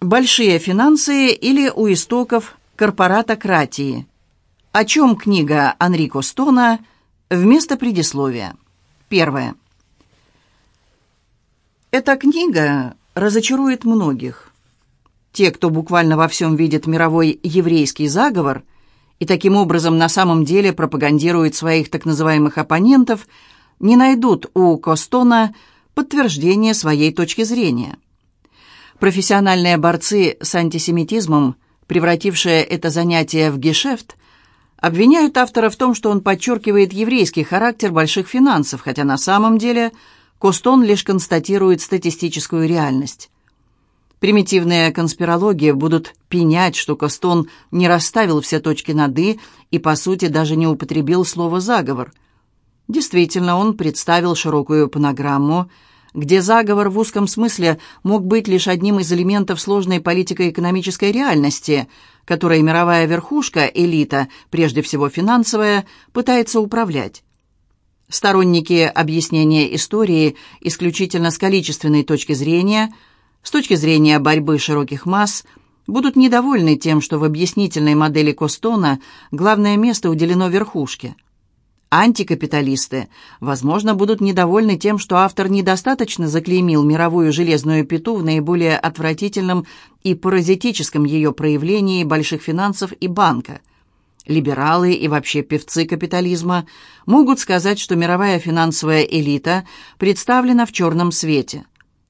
Большие финансы или у истоков корпоратократии. О чем книга Анрико Стона вместо предисловия. Первое. Эта книга разочарует многих. Те, кто буквально во всем видит мировой еврейский заговор и таким образом на самом деле пропагандирует своих так называемых оппонентов, не найдут у Костона подтверждения своей точки зрения – Профессиональные борцы с антисемитизмом, превратившие это занятие в гешефт, обвиняют автора в том, что он подчеркивает еврейский характер больших финансов, хотя на самом деле Костон лишь констатирует статистическую реальность. Примитивные конспирологии будут пенять, что Костон не расставил все точки над «и» и, по сути, даже не употребил слово «заговор». Действительно, он представил широкую панограмму – где заговор в узком смысле мог быть лишь одним из элементов сложной политико-экономической реальности, которой мировая верхушка, элита, прежде всего финансовая, пытается управлять. Сторонники объяснения истории исключительно с количественной точки зрения, с точки зрения борьбы широких масс, будут недовольны тем, что в объяснительной модели Костона главное место уделено верхушке – Антикапиталисты, возможно, будут недовольны тем, что автор недостаточно заклеймил мировую железную пету в наиболее отвратительном и паразитическом ее проявлении больших финансов и банка. Либералы и вообще певцы капитализма могут сказать, что мировая финансовая элита представлена в черном свете.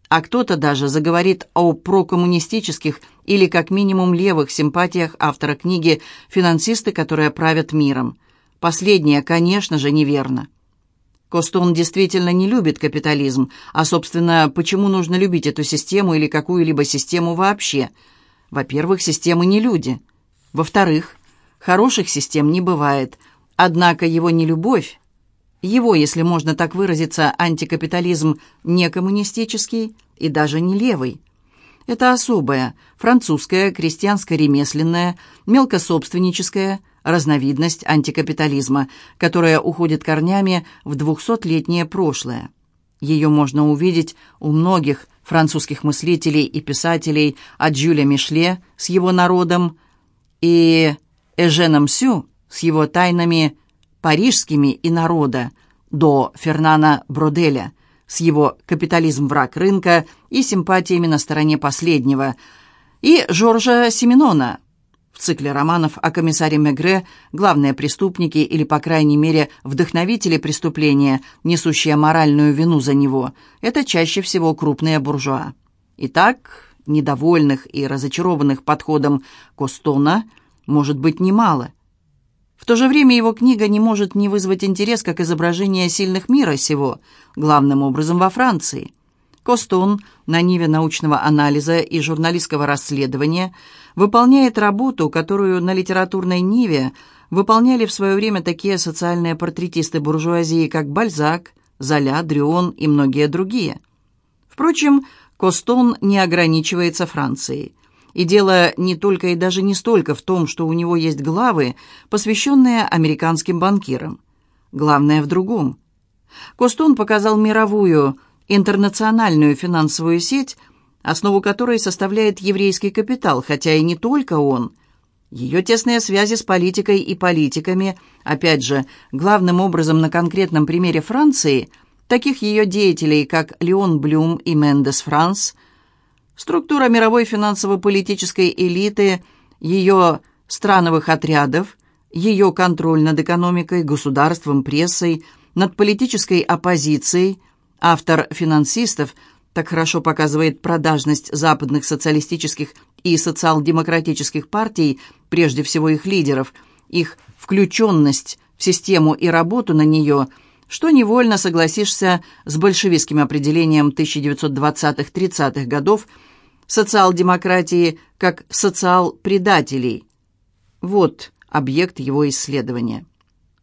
А кто-то даже заговорит о прокоммунистических или как минимум левых симпатиях автора книги «Финансисты, которые правят миром». Последнее, конечно же, неверно. Костон действительно не любит капитализм, а, собственно, почему нужно любить эту систему или какую-либо систему вообще? Во-первых, системы не люди. Во-вторых, хороших систем не бывает. Однако его не любовь, его, если можно так выразиться, антикапитализм не коммунистический и даже не левый. Это особая, французская, крестьянско-ремесленная, мелкособственническая, разновидность антикапитализма, которая уходит корнями в двухсотлетнее прошлое. Ее можно увидеть у многих французских мыслителей и писателей от Жюля Мишле с его народом и Эженом Сю с его тайнами парижскими и народа до Фернана Броделя с его «Капитализм. Враг рынка» и симпатиями на стороне последнего, и Жоржа Семенона в цикле романов о комиссаре Мегре главные преступники или, по крайней мере, вдохновители преступления, несущие моральную вину за него, это чаще всего крупные буржуа. Итак, недовольных и разочарованных подходом Костона может быть немало. В то же время его книга не может не вызвать интерес как изображение сильных мира сего, главным образом во Франции. Костон на ниве научного анализа и журналистского расследования выполняет работу, которую на литературной ниве выполняли в свое время такие социальные портретисты буржуазии, как Бальзак, Золя, Дрюон и многие другие. Впрочем, Костон не ограничивается Францией. И дело не только и даже не столько в том, что у него есть главы, посвященные американским банкирам. Главное в другом. Костон показал мировую интернациональную финансовую сеть, основу которой составляет еврейский капитал, хотя и не только он. Ее тесные связи с политикой и политиками, опять же, главным образом на конкретном примере Франции, таких ее деятелей, как Леон Блюм и Мендес Франс, структура мировой финансово-политической элиты, ее страновых отрядов, ее контроль над экономикой, государством, прессой, над политической оппозицией – Автор «Финансистов» так хорошо показывает продажность западных социалистических и социал-демократических партий, прежде всего их лидеров, их включенность в систему и работу на нее, что невольно согласишься с большевистским определением 1920-30-х годов социал-демократии как социал-предателей. Вот объект его исследования.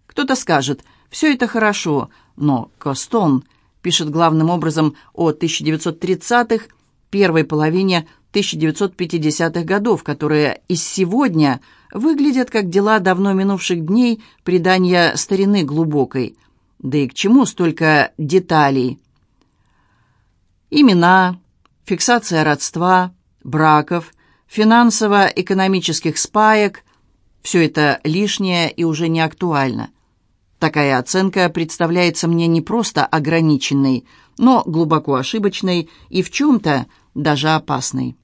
Кто-то скажет, все это хорошо, но Костон пишет главным образом о 1930-х, первой половине 1950-х годов, которые из сегодня выглядят как дела давно минувших дней предания старины глубокой. Да и к чему столько деталей? Имена, фиксация родства, браков, финансово-экономических спаек – все это лишнее и уже не актуально. Такая оценка представляется мне не просто ограниченной, но глубоко ошибочной и в чем-то даже опасной.